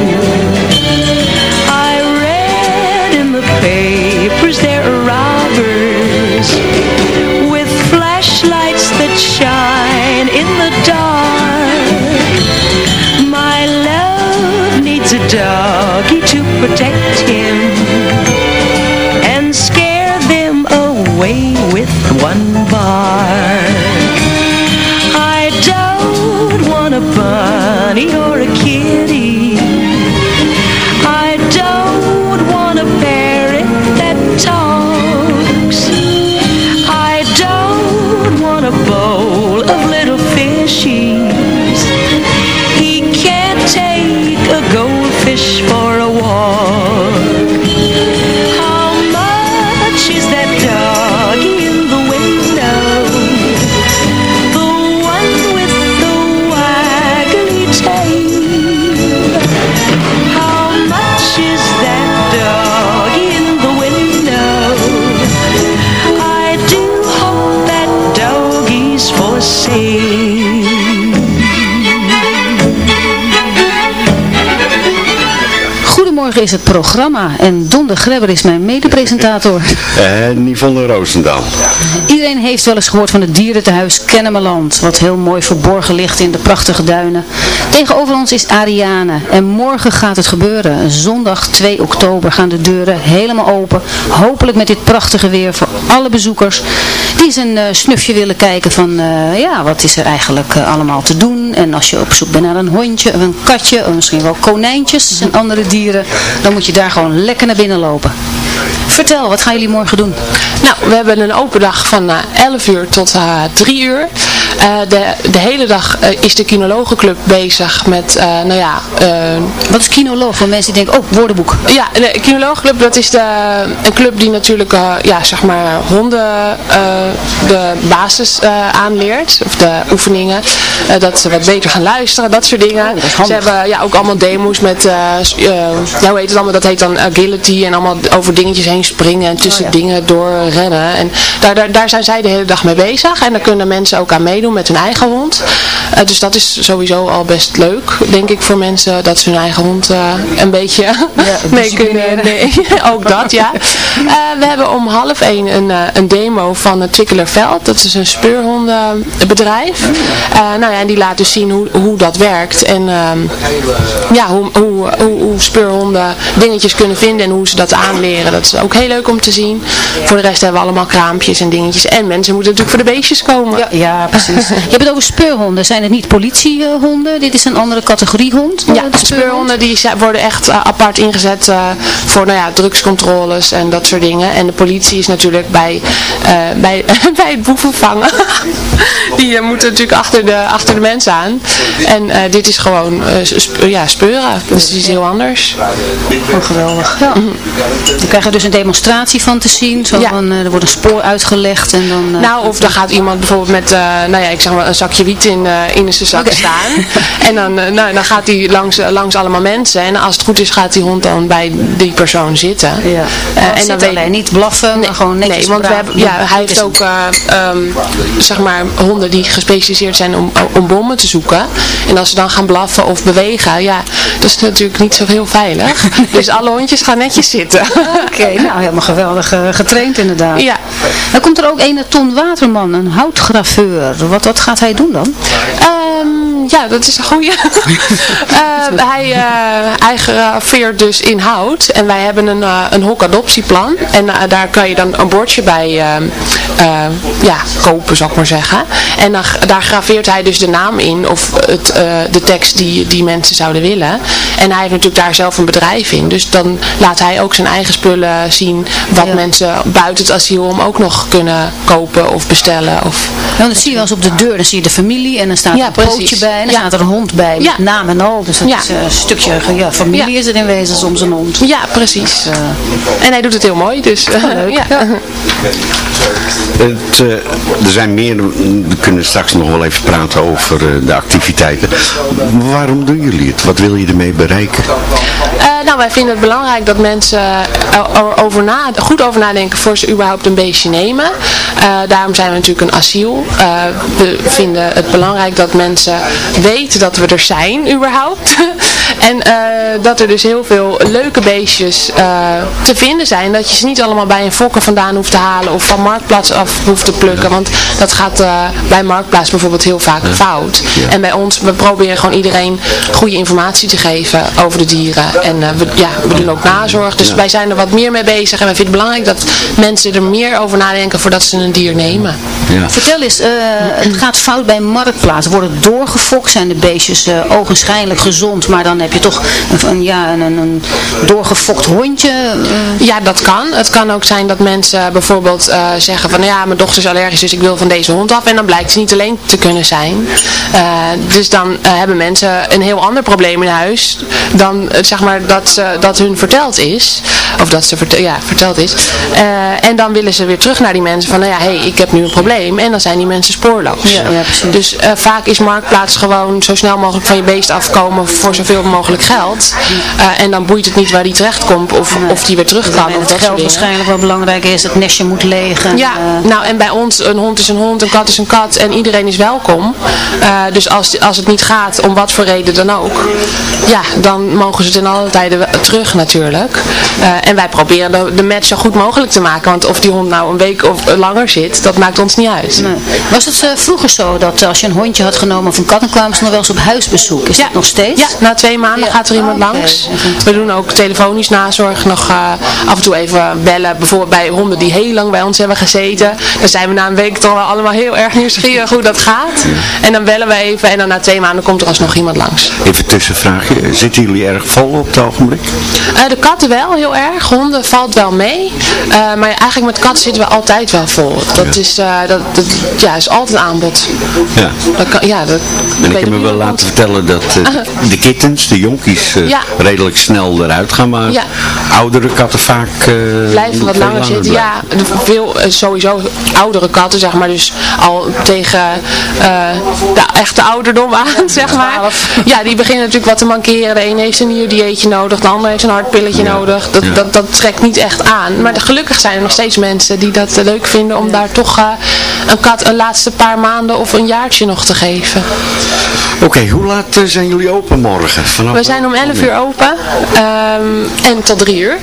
I read in the papers there are robbers with flashlights that shine in the dark. My love needs a doggy to protect Goedemorgen is het programma en Don de Grebber is mijn medepresentator. En Yvonne Roosendaal. Iedereen heeft wel eens gehoord van het dierentehuis Kennemerland, wat heel mooi verborgen ligt in de prachtige duinen. Tegenover ons is Ariane en morgen gaat het gebeuren. Zondag 2 oktober gaan de deuren helemaal open. Hopelijk met dit prachtige weer voor alle bezoekers die eens een eh, snufje willen kijken van eh, ja, wat is er eigenlijk eh, allemaal te doen. En als je op zoek bent naar een hondje of een katje of misschien wel konijntjes en andere dieren, dan moet je daar gewoon lekker naar binnen lopen. Vertel, wat gaan jullie morgen doen? Nou, we hebben een open dag van eh, 11 uur tot eh 3 uur. Eh, de, de hele dag eh, is de kinologenclub bezig met, eh, nou ja... Wat is kinoloog? Voor mensen die denken, oh, woordenboek. Ja, de kinologenclub, dat is de, een club die natuurlijk, ja, zeg maar, honden de basis aanleert. Of de oefeningen. Dat ze wat beter gaan luisteren, dat soort dingen. ze hebben ja, ook allemaal demo's met, ja, hoe heet het allemaal? Dat heet dan agility en allemaal over dingetjes heen springen en tussen dingen door rennen. En daar, daar, daar zijn zij de hele dag mee bezig. En daar kunnen mensen ook aan meedoen met hun eigen hond. Eh, dus dat is sowieso al best leuk, denk ik, voor mensen dat ze hun eigen hond eh, een beetje mee kunnen. Nee, ook dat, ja. Eh, we hebben om half één een, een demo van het Twikkelerveld. Dat is een speurhondenbedrijf. Nou ja, en die laat dus zien hoe, hoe dat werkt. En ehm, ja, hoe, hoe, hoe, hoe speurhonden dingetjes kunnen vinden en hoe ze dat aanleren. Dat is ook heel leuk om te zien. Voor de rest hebben we allemaal kraampjes en dingetjes. En mensen moeten natuurlijk voor de beestjes komen. Ja, ja precies. Je hebt het over speurhonden. Zijn het niet politiehonden? Dit is een andere categorie hond? Ja, de speurhonden die worden echt eh, apart ingezet eh, voor nou ja, drugscontroles en dat soort dingen. En de politie is natuurlijk bij, eh, bij, bij het boeven vangen. die moeten natuurlijk achter de, achter de mensen aan. En eh, dit is gewoon eh, sp- ja, speuren. Dus die is heel anders. Oh, geweldig. Ja. Dan krijg je dus een demonstratie van te zien. Zo van, eh, er wordt een spoor uitgelegd en dan... eh, Nou, of dan gaat iemand bijvoorbeeld met, eh, nou ja, ik zeg maar een zakje wiet in, eh, in zijn zak staan. En dan, eh, nou, dan gaat hij langs, eh, langs allemaal mensen. En als het goed is gaat die hond dan bij die persoon zitten. Ja. En dan alleen niet blaffen, maar gewoon netjes Nee, want we hebben, ja, hij heeft ook eh, ehm, zeg maar honden die gespecialiseerd zijn om, om bommen te zoeken. En als ze dan gaan blaffen of bewegen, ja, dat is natuurlijk niet zo heel veilig. dus alle hondjes gaan netjes zitten. Oké, nou helemaal geweldig getraind inderdaad. Ja. Dan komt er ook een Ton Waterman, een houtgraveur. Wat, gaat hij doen dan? Ja, dat is een goeie. Eh, hij, hij graveert dus in hout. En wij hebben een, eh, een hokadoptieplan. En daar kan je dan een bordje bij ja, kopen, zou ik maar zeggen. En dan, daar graveert hij dus de naam in. Of het, de tekst die, die mensen zouden willen. En hij heeft natuurlijk daar zelf een bedrijf in. Dus dan laat hij ook zijn eigen spullen zien. Wat mensen buiten het asiel hem ook nog kunnen kopen of bestellen. Of... Nou, dan zie je wel eens op de deur, dan zie je de familie en dan staat Ja, een pootje precies. Bij en Ja. staat er een hond bij met Ja. naam en al. Dus dat is eh, een stukje ja, familie is er in wezen soms een hond. Ja, precies. en hij doet het heel mooi, dus... eh, leuk, ja. ja. Eh, er zijn meer, we kunnen straks nog wel even praten over eh, de activiteiten. Waarom doen jullie het? Wat wil je ermee bereiken? Eh, nou, wij vinden het belangrijk dat mensen goed over nadenken voor ze überhaupt een beestje nemen. Daarom zijn we natuurlijk een asiel. We vinden het belangrijk dat mensen weten dat we er zijn überhaupt. En eh, dat er dus heel veel leuke beestjes te vinden zijn. Dat je ze niet allemaal bij een fokker vandaan hoeft te halen of van Marktplaats af hoeft te plukken. Want dat gaat bij Marktplaats bijvoorbeeld heel vaak fout. En bij ons, we proberen gewoon iedereen goede informatie te geven over de dieren. En we, ja, we doen ook nazorg. Dus wij zijn er wat meer mee bezig. En wij vinden het belangrijk dat mensen er meer over nadenken voordat ze een dier nemen. Ja. Vertel eens, uh, het gaat fout bij Marktplaats. Worden doorgefokt? Zijn de beestjes uh, ogenschijnlijk gezond, maar dan heb je toch een, een ja, een, een doorgefokt hondje? Uh. Ja, dat kan. Het kan ook zijn dat mensen bijvoorbeeld zeggen van ja, mijn dochter is allergisch, dus ik wil van deze hond af. En dan blijkt ze niet alleen te kunnen zijn. dus dan hebben mensen een heel ander probleem in huis dan zeg maar dat, ze, dat hun verteld is. Of dat ze ja, verteld is. en dan willen ze weer terug naar die mensen van nou ja, hé, hey, ik heb nu een probleem. En dan zijn die mensen spoorloos. Ja, ja, dus vaak is Marktplaats gewoon zo snel mogelijk van je beest afkomen voor zoveel mogelijk geld. Uh, en dan boeit het niet waar die terecht komt of, of die weer terug kan. Of dat geld waarschijnlijk wel belangrijk is, het nestje moet legen. Ja, uh, nou en bij ons, een hond is een hond, een kat is een kat en iedereen is welkom. dus als, als het niet gaat, om wat voor reden dan ook, ja, dan mogen ze ten alle tijden terug natuurlijk. en wij proberen de, de match zo goed mogelijk te maken, want of die hond nou een week of langer zit, dat maakt ons niet uit. Nee. Was het vroeger zo dat als je een hondje had genomen van kat, dan kwamen ze nog wel eens op huisbezoek? Is ja. dat nog steeds? Ja, na twee maanden gaat er iemand oh, langs. We doen ook telefonisch nazorg, nog uh, af en toe even bellen. Bijvoorbeeld bij honden die heel lang bij ons hebben gezeten. Dan zijn we na een week toch wel allemaal heel erg nieuwsgierig hoe dat gaat. En dan bellen we even en dan na twee maanden komt er alsnog iemand langs. Even tussenvraagje, zitten jullie erg vol op het ogenblik? Uh, de katten wel, heel erg. Honden valt wel mee. maar eigenlijk met katten zitten we altijd wel vol. Dat is, uh, dat, dat, ja, is altijd aanbod. Ja. Dat kan, ja dat, en ik heb me wel laten vertellen dat uh, de kittens, de jonkies, uh, ja. redelijk snel eruit gaan. Maar ja. oudere katten vaak blijven wat langer zitten. Ja, veel, sowieso oudere katten, zeg maar. Dus al tegen de echte ouderdom aan, zeg maar. Ja, die beginnen natuurlijk wat te mankeren. De een heeft een nieuw dieetje nodig, de ander heeft een hartpilletje nodig. Dat, dat, dat trekt niet echt aan. Maar gelukkig zijn er nog steeds mensen die dat leuk vinden om daar toch uh, een kat een laatste paar maanden of een jaartje nog te geven. Oké, okay, hoe laat zijn jullie open morgen? We zijn om 11 uur open um, en tot 3 uur.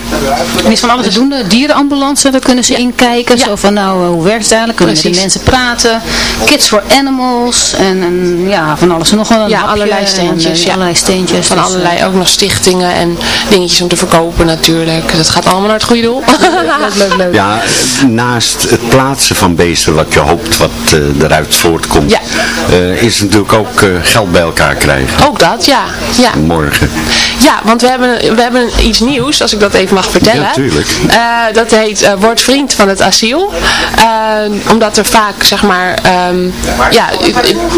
Er is van alles te doen, de dierenambulance, daar kunnen ze ja. in kijken. Ja. Zo van nou, hoe werkt het eigenlijk? Kunnen Precies. met de mensen praten? Kids for Animals en, en ja, van alles. Nog een ja, allerlei steentjes. En, ja. allerlei steentjes. Van dus, allerlei, ook nog stichtingen en dingetjes om te verkopen natuurlijk. Dat gaat allemaal naar het goede doel. leuk, leuk, leuk. Ja, naast het plaatsen van beesten wat je hoopt wat uh, eruit voortkomt, ja. uh, is natuurlijk ook uh, geld bij elkaar krijgen. Ook dat, ja. ja. Morgen. Ja, want we hebben, we hebben iets nieuws, als ik dat even mag vertellen. Ja, tuurlijk. dat heet Word Vriend van het Asiel. omdat er vaak, zeg maar, um, ja,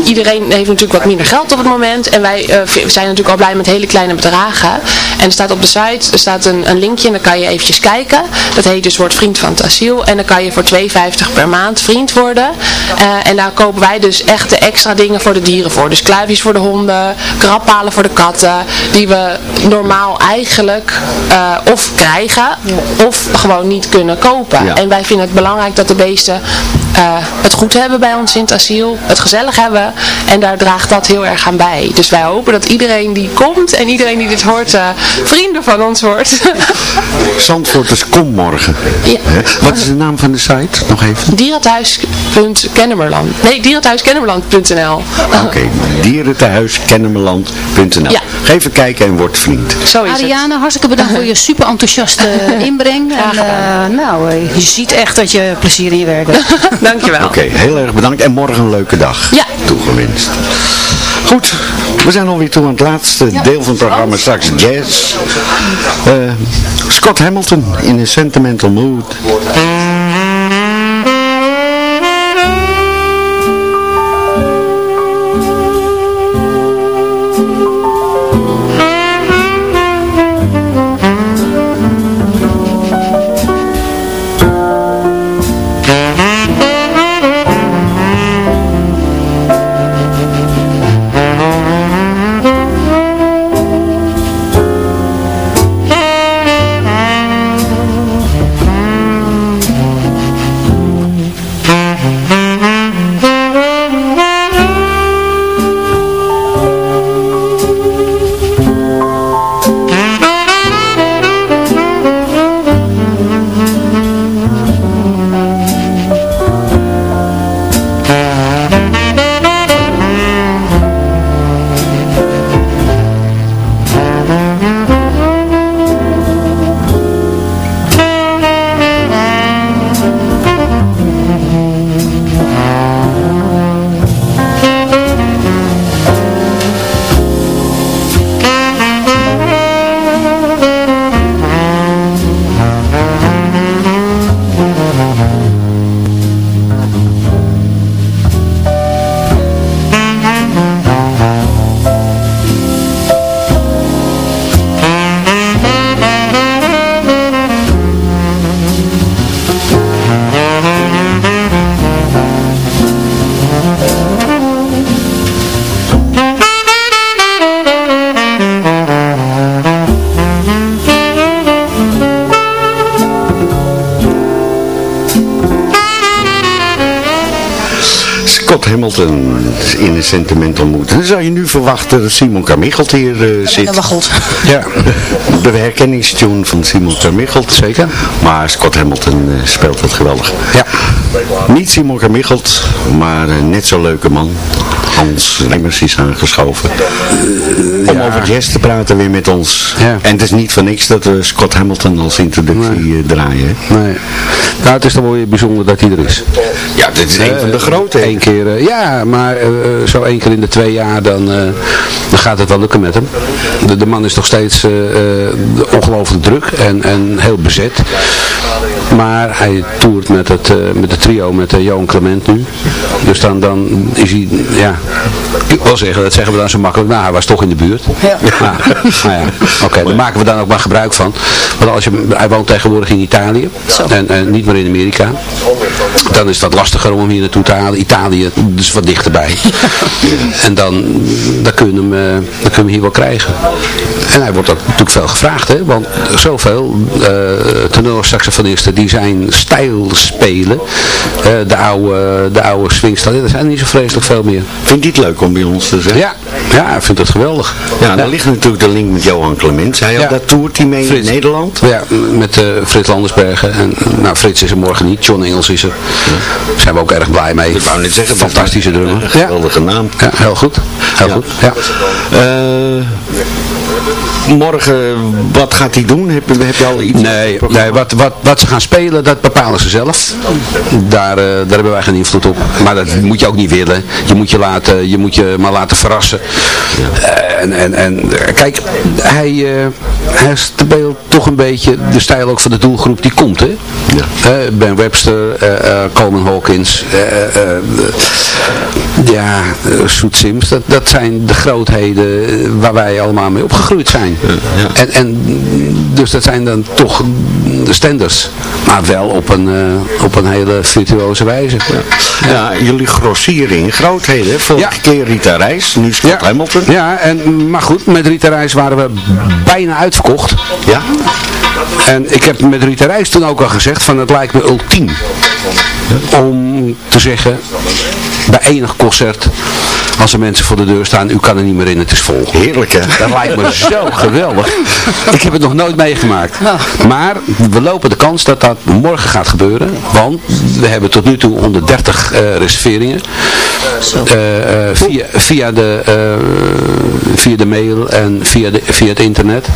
iedereen heeft natuurlijk wat minder geld op het moment. En wij zijn natuurlijk al blij met hele kleine bedragen. En er staat op de site, er staat een, een linkje en dan kan je eventjes kijken. Dat heet dus Word Vriend van het Asiel. En dan kan je voor 2,50 per maand vriend worden. En daar kopen wij dus echt de extra dingen voor de dieren voor. Dus kluifjes voor de honden, krabbalen voor de katten. Die we normaal eigenlijk uh, of krijgen of gewoon niet kunnen kopen. Ja. En wij vinden het belangrijk dat de beesten uh, het goed hebben bij ons in het asiel. Het gezellig hebben. En daar draagt dat heel erg aan bij. Dus wij hopen dat iedereen die komt en iedereen die dit hoort vrienden van ons wordt. Zandvoorters kom morgen. Ja. Wat is de naam van de site? Nog even. Dierenthuiskennemerland. Nee, dierenthuiskennemerland.nl Oké, okay, dierenthuiskennemerland.nl ja. Ga even kijken en word vriend. Zo is Ariane, het. hartstikke bedankt voor je super enthousiaste inbreng. En, uh, nou, eh, je ziet echt dat je plezier in je werk hebt. Dankjewel. Oké, okay, heel erg bedankt en morgen een leuke dag. Ja. Toegewenst. Goed, we zijn alweer toe aan het laatste ja. deel van het programma, straks jazz. Uh, Scott Hamilton in een sentimental mood. In een sentiment ontmoet. Dan zou je nu verwachten dat Simon Carmichelt hier uh, zit. waggelt. Ja. De herkenningstune van Simon Carmichelt. Zeker. Maar Scott Hamilton uh, speelt het geweldig. Ja. Niet Simon Carmichelt, maar uh, net zo'n leuke man. Hans Remmers is aangeschoven. Om ja. over jazz te praten weer met ons. Ja. En het is niet voor niks dat we Scott Hamilton als introductie Nee. eh, draaien. Nee. Nou, het is dan wel weer bijzonder dat hij er is. Ja, dit is een van de grote. Eén keer, eh, ja, maar eh, eh, zo één keer in de twee jaar, dan, eh, dan gaat het wel lukken met hem. De, de man is nog steeds eh, eh, ongelooflijk druk en, en heel bezet. Maar hij toert met het, eh, met het trio met eh, Johan Clement nu. Dus dan, dan is hij, ja, ik wil zeggen, dat zeggen we dan zo makkelijk. Nou, hij was toch in de buurt. Ja. Nou, nou ja, oké, daar maken we dan ook maar gebruik van. Want als je, hij woont tegenwoordig in Italië en, en niet meer in Amerika. Dan is dat lastiger om hem hier naartoe te halen. Italië, dus wat dichterbij. En dan, dan, kun je hem, eh, dan kun je hem hier wel krijgen. En hij wordt ook natuurlijk veel gevraagd, hè? want zoveel uh, tenorsaxofonisten die zijn stijl spelen, uh, de oude, de oude swingstijl, er zijn niet zo vreselijk veel meer. Vind je het leuk om bij ons te zijn? Ja, ja ik vind het geweldig. Ja, dan ligt natuurlijk de link met Johan Clement. Hij had dat toert hij mee Frits. in Nederland. Ja, met uh, Frits Landersbergen. En, nou, Frits is er morgen niet, John Engels is er. Daar zijn we ook erg blij mee. Ik wou net zeggen, fantastische drummer. Een geweldige naam. Ja, heel goed. Heel Ja. goed. Ja. Eh, morgen, wat gaat hij doen? Heb, heb je al iets? Nee, nee wat, wat, wat ze gaan spelen, dat bepalen ze zelf. Daar, eh, daar hebben wij geen invloed op. Maar dat moet je ook niet willen. Je moet je, laten, je, moet je maar laten verrassen. Eh, en, en, en kijk, hij, eh hij speelt toch een beetje de stijl ook van de doelgroep die komt. Hè? Eh, ben Webster, Coleman Hawkins, ja, Soet Sims. Dat, dat zijn de grootheden waar wij allemaal mee opgegroeid zijn. En, en dus dat zijn dan toch de standards. Maar wel op een, eh, op een hele virtuoze wijze. Ja, jullie grossieren in grootheden. Vorige keer Rita Reis, nu Scott Hamilton. Ja, en, maar goed, met Rita Reis waren we bijna uitverkocht. Ja. En ik heb met Rita Reis toen ook al gezegd van het lijkt me ultiem om te zeggen bij enig concert als er mensen voor de deur staan, u kan er niet meer in, het is vol. Heerlijk hè? Dat lijkt me zo geweldig. Ik heb het nog nooit meegemaakt. Maar we lopen de kans dat dat morgen gaat gebeuren. Want we hebben tot nu toe 130 uh, reserveringen. Uh, uh, via, via, de, via de mail en via, de, via het internet.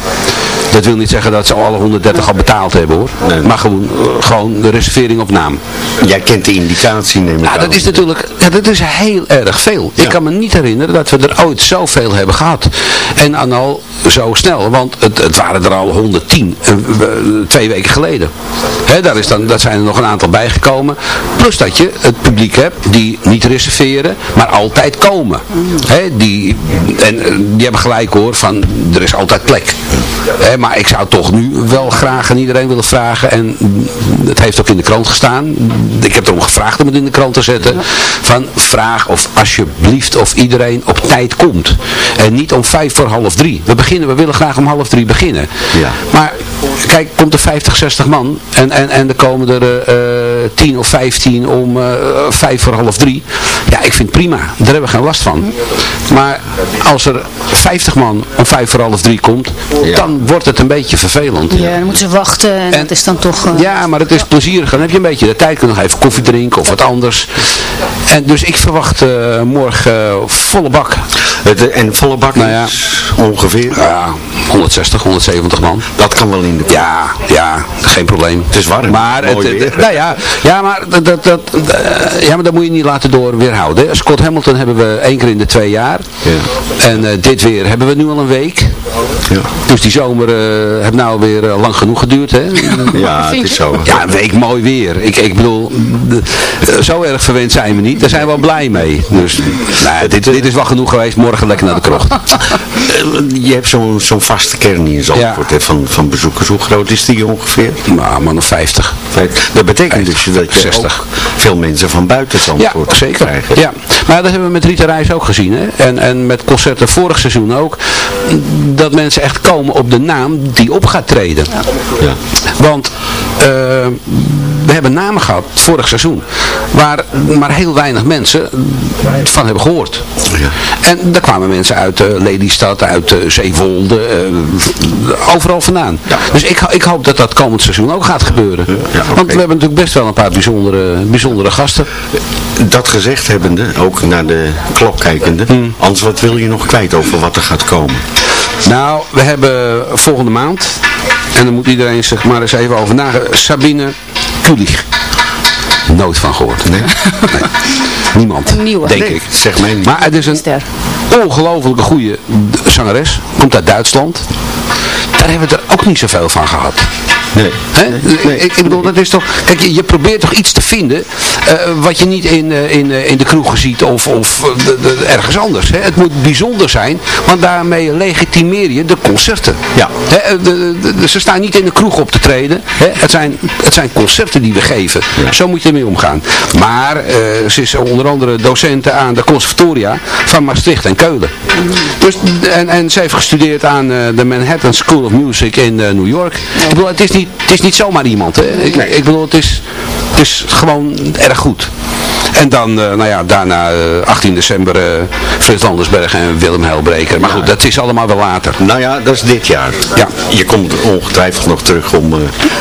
Dat wil niet zeggen dat ze alle 130 al betaald hebben hoor. Nee. Maar gewoon, gewoon de reservering op naam. Jij kent de indicatie neem ik nou, dat is natuurlijk ja, dat is heel erg veel. Ja. Ik kan me niet herinneren dat we er ooit zoveel hebben gehad. En dan al zo snel. Want het, het waren er al 110 twee weken geleden. He, daar is dan, dat zijn er nog een aantal bijgekomen. Plus dat je het publiek hebt die niet reserveren, maar altijd komen. He, die, en die hebben gelijk hoor, van er is altijd plek. He, maar ik zou toch nu wel graag aan iedereen willen vragen. En het heeft ook in de krant gestaan. Ik heb erom gevraagd om het in de krant te zetten. Van vraag of alsjeblieft of iedereen op tijd komt. En niet om vijf voor half drie. We beginnen, we willen graag om half drie beginnen. Ja. Maar kijk, komt er 50, 60 man. En, en, en er komen er uh, 10 of 15 om uh, vijf voor half drie. Ja, ik vind het prima. Daar hebben we geen last van. Maar als er 50 man om vijf voor half drie komt. Ja. Dan wordt het een beetje vervelend. Ja, dan moeten ze wachten. En, en dat is dan toch... Uh, ja, maar het is plezierig. Dan heb je een beetje de tijd. Kun je nog even koffie drinken of wat anders. En dus ik verwacht uh, morgen volle bak. Het, en volle bak nou ja, ongeveer? Ja, 160, 170 man. Dat kan wel in de Ja, ja, geen probleem. Het is warm. Maar, het, het, nou ja, ja, maar dat, dat, dat, ja, maar dat moet je niet laten door weerhouden. Scott Hamilton hebben we één keer in de twee jaar. Ja. En uh, dit weer hebben we nu al een week. Ja. Dus die zomer uh, heeft nou weer uh, lang genoeg geduurd. Hè? Ja, het is zo. Ja, een week mooi weer. Ik, ik bedoel, zo erg verwend zijn we niet. Daar zijn we wel blij mee. Dus nou, dit, dit is wel genoeg geweest. Morgen lekker naar de krocht. Je hebt zo'n zo'n vaste kern in Zandvoort hè, van, van bezoekers. Hoe groot is die ongeveer? Nou, man of 50. Dat betekent dus dat je 60. ook veel mensen van buiten Zandvoort ja, zeker. krijgen. Ja, maar dat hebben we met Rita Reis ook gezien. Hè? En, en met concerten vorig seizoen ook. Dat mensen echt komen op de naam die op gaat treden. Ja. Want uh, we hebben namen gehad vorig seizoen. Waar maar heel weinig mensen van hebben gehoord. Ja. En daar kwamen mensen uit uh, Lelystad, uit uh, Uh, overal vandaan. Ja. Dus ik, ik hoop dat dat komend seizoen ook gaat gebeuren. Ja, Want we hebben natuurlijk best wel een paar bijzondere, bijzondere gasten. Dat gezegd hebbende, ook naar de klok kijkende. Hmm. Anders, wat wil je nog kwijt over wat er gaat komen? Nou, we hebben volgende maand, en dan moet iedereen zich maar eens even over nagaan, Sabine Kulich. Nooit van gehoord. Nee? nee. Niemand. Een nieuwe. Denk ik. Zeg mij niet. Maar het is een ongelofelijke goede zangeres. Komt uit Duitsland. Daar hebben we er ook niet zoveel van gehad. Nee. nee. Ik, ik, bedoel, dat is toch... Kijk, je, je probeert toch iets te vinden uh, wat je niet in, uh, in, uh, in de kroegen ziet of, of ergens anders. Hè? Het moet bijzonder zijn, want daarmee legitimeer je de concerten. Ja. Hè? De, de, ze staan niet in de kroeg op te treden. Hè? Het, zijn, het zijn concerten die we geven. Ja. Zo moet je ermee omgaan. Maar ze is onder andere docenten aan de conservatoria van Maastricht en Keulen. Dus, en, en ze heeft gestudeerd aan de Manhattan School of Music in New York. Ik bedoel, het is niet het is niet zomaar iemand. Hè. Ik, ik bedoel, het is, het is gewoon erg goed. En dan, uh, nou ja, daarna uh, 18 december uh, Frits Landersberg en Willem Helbreker. Maar goed, dat is allemaal wel later. Nou ja, dat is dit jaar. Ja. Je komt ongetwijfeld nog terug om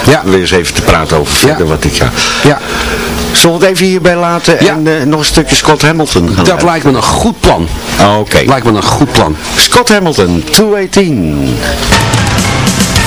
ja. weer eens even te praten over verder wat dit jaar. Ja. Zullen we het even hierbij laten en nog een stukje Scott Hamilton gaan Dat lijkt me een goed plan. Oh, Oké. Okay. Lijkt me een goed plan. Scott Hamilton, 218.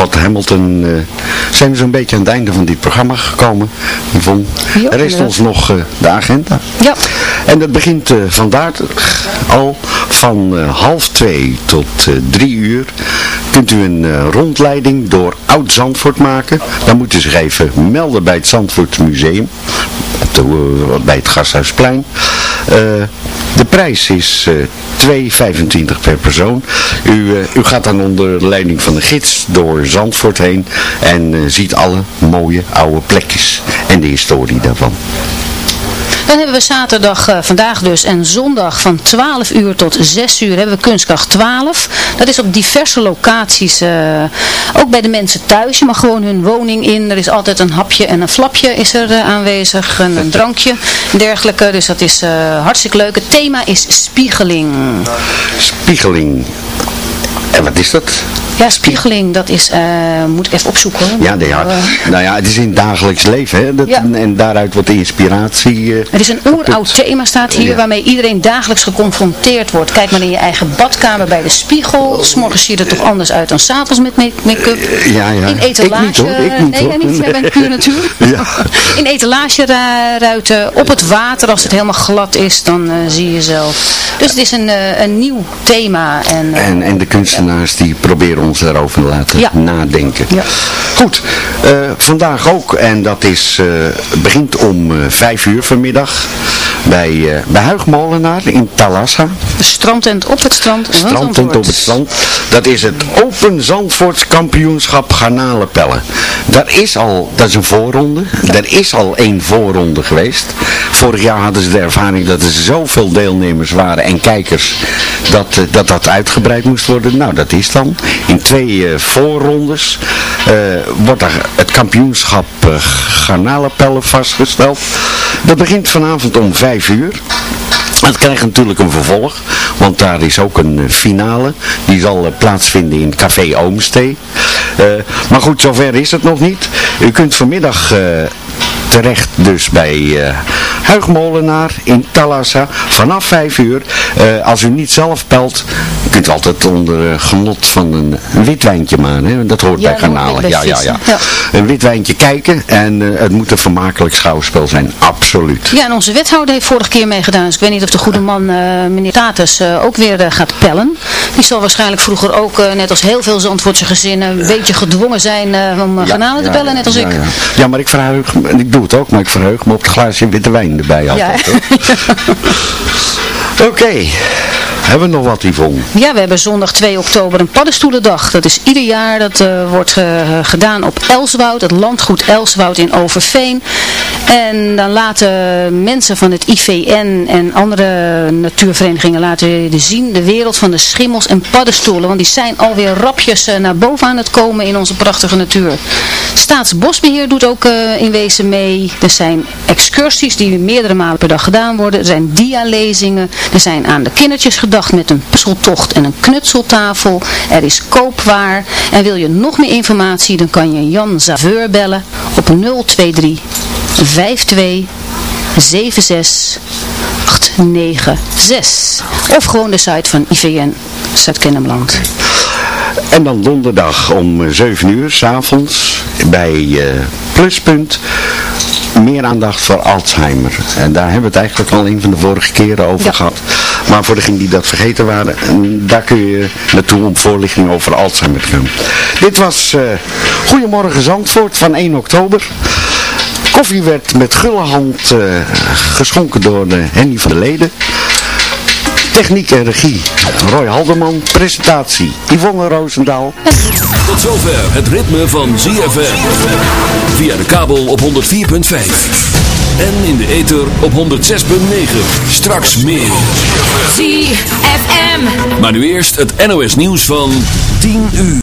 Scott Hamilton uh, zijn we zo'n beetje aan het einde van dit programma gekomen. Yvonne, er rest ons nog uh, de agenda. Ja. En dat begint uh, vandaag al van half twee tot drie uur. Kunt u een rondleiding door Oud-Zandvoort maken. Dan moet u zich even melden bij het Zandvoort Museum. Op de, bij het Gasthuisplein. de prijs is 2,25 per persoon. U, u gaat dan onder leiding van de gids door Zandvoort heen en uh, ziet alle mooie oude plekjes en de historie daarvan. Dan hebben we zaterdag, uh, vandaag dus, en zondag van 12 uur tot 6 uur hebben we Kunstkracht 12. Dat is op diverse locaties, uh, ook bij de mensen thuis. Je mag gewoon hun woning in. Er is altijd een hapje en een flapje is er uh, aanwezig. En een drankje en dergelijke. Dus dat is hartstikke leuk. Het thema is spiegeling. Spiegeling. En wat is dat? Ja, spiegeling, dat is, uh, moet ik even opzoeken hoor. Ja, ja, nou ja, het is in het dagelijks leven, hè. Dat, ja. En daaruit wordt de inspiratie... Uh, het is een oeroud thema, staat hier, ja. waarmee iedereen dagelijks geconfronteerd wordt. Kijk maar in je eigen badkamer bij de spiegel. S'morgens zie je er toch anders uit dan s'avonds met make-up. Uh, ja, ja. In etalage... Ik niet hoor, ik niet nee, hoor. niet, jij bent puur natuur. ja. In etalageruiten, op het water, als het helemaal glad is, dan zie je zelf. Dus het is een, een nieuw thema. En, en, en de kunstenaars die proberen ons daarover te laten ja. nadenken. Ja. Goed, uh, vandaag ook, en dat is, uh, begint om uh, vijf uur vanmiddag bij, bij Huigmolenaar in Talassa. De strandtent op het strand. Strandtent op het strand. Dat is het Open Zandvoorts kampioenschap garnalenpellen. Daar is al, dat is een voorronde, er is al één voorronde geweest. Vorig jaar hadden ze de ervaring dat er zoveel deelnemers waren en kijkers dat dat, dat uitgebreid moest worden. Nou, dat is dan. In twee uh, voorrondes uh, wordt er het kampioenschap uh, garnalenpellen vastgesteld. Dat begint vanavond om 5 uur. Het krijgt natuurlijk een vervolg, want daar is ook een finale. Die zal plaatsvinden in Café Oomstee. maar goed, zover is het nog niet. U kunt vanmiddag terecht dus bij uh, Huigmolenaar in Talassa vanaf 5 uur. Uh, als u niet zelf pelt, kunt u altijd onder uh, genot van een, een wit wijntje maken. Hè? Dat hoort ja, bij garnalen. Ja, ja, ja, ja. Een wit wijntje kijken en het moet een vermakelijk schouwspel zijn. Absoluut. Ja, en onze wethouder heeft vorige keer meegedaan. Dus ik weet niet of de goede man, meneer Tatus, ook weer gaat pellen. Die zal waarschijnlijk vroeger ook, net als heel veel Zandvoortse gezinnen, een beetje gedwongen zijn om garnalen te pellen, net als ik. Ja, maar ik verheug me, ik doe het ook, maar ik verheug me op het glaasje witte wijn erbij altijd. Oké. Okay. Hebben we nog wat, Yvonne? Ja, we hebben zondag 2 oktober een paddenstoelendag. Dat is ieder jaar, dat uh, wordt uh, gedaan op Elswoud, het landgoed Elswoud in Overveen. En dan laten mensen van het IVN en andere natuurverenigingen laten zien de wereld van de schimmels en paddenstoelen. Want die zijn alweer rapjes uh, naar boven aan het komen in onze prachtige natuur. Staatsbosbeheer doet ook in wezen mee. Er zijn excursies die meerdere malen per dag gedaan worden. Er zijn dialezingen. Er zijn aan de kindertjes gedacht met een puzzeltocht en een knutseltafel. Er is koopwaar. En wil je nog meer informatie, dan kan je Jan Zaveur bellen op 023 52 76 896. Of gewoon de site van IVN Zuid-Kennemerland. En dan donderdag om 7 uur s'avonds bij uh, Pluspunt meer aandacht voor Alzheimer. En daar hebben we het eigenlijk al een van de vorige keren over ja. gehad. Maar voor degenen die dat vergeten waren, daar kun je naartoe om voorlichting over Alzheimer te gaan. Dit was uh, Goedemorgen Zandvoort van 1 oktober. Koffie werd met gulle hand uh, geschonken door uh, Henny van der Leden. Techniek en regie, Roy Halderman. Presentatie, Yvonne Roosendaal. Tot zover het ritme van ZFM. Via de kabel op 104.5. En in de ether op 106.9. Straks meer. ZFM. Maar nu eerst het NOS nieuws van 10 uur.